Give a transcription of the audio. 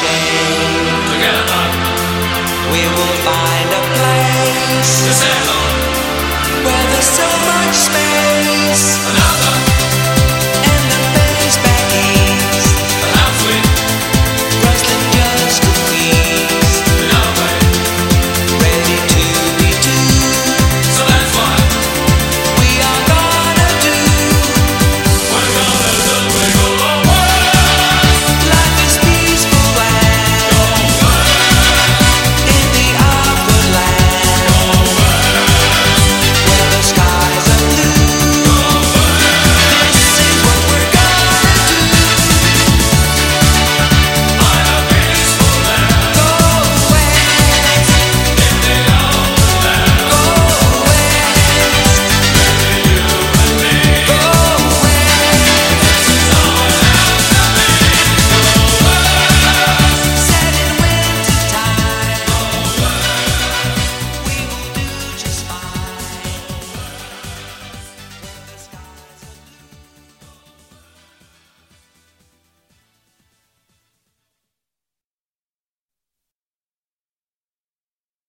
shame. We will find a place.